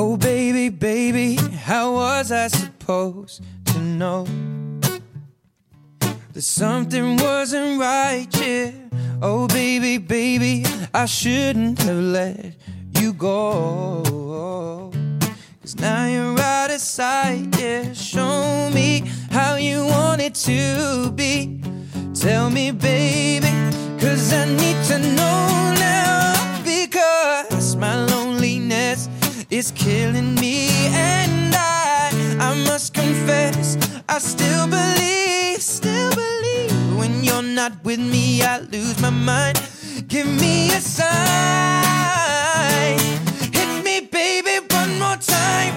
Oh, baby, baby, how was I supposed to know that something wasn't right? Yeah. Oh, baby, baby, I shouldn't have let you go. Cause now you're out of sight, yeah. Show me how you want it to be. Tell me, baby, cause I need to know is killing me, and I, I must confess, I still believe, still believe. When you're not with me, I lose my mind. Give me a sign. Hit me, baby, one more time.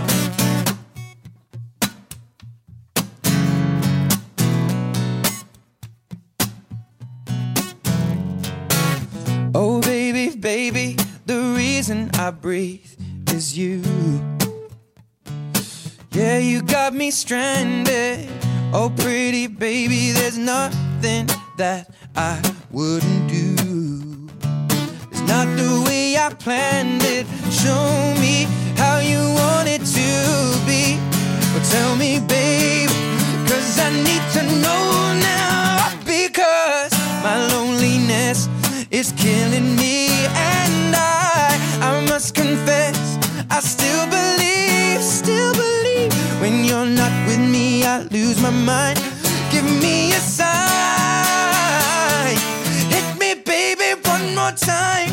Oh, baby, baby, the reason I breathe is you. Yeah, you got me stranded. Oh, pretty baby, there's nothing that I wouldn't do. It's not the way I planned it. Show me how you want it to be. Well, tell me, babe, cause I need to know now. Because my loneliness is killing me, and I, I must confess, my mind. Give me a sign. Hit me, baby, one more time.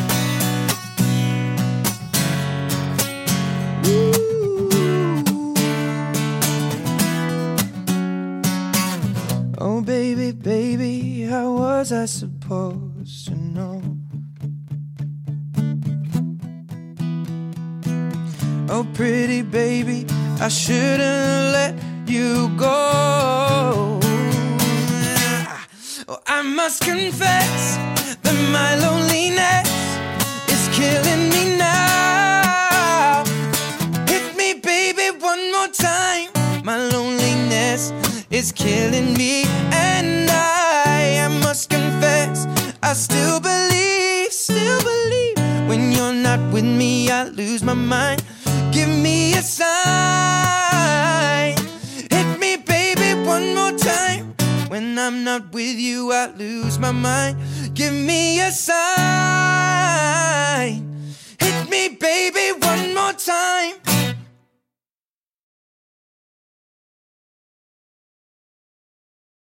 Ooh. Oh, baby, baby, how was I supposed to know? Oh, pretty baby, I shouldn't let you go. Oh, I must confess that my loneliness is killing me now. Hit me, baby, one more time. My loneliness is killing me, and I, I must confess, I still believe, still believe. When you're not with me, I lose my mind. Give me a sign. One more time. When I'm not with you, I lose my mind. Give me a sign. Hit me, baby, one more time.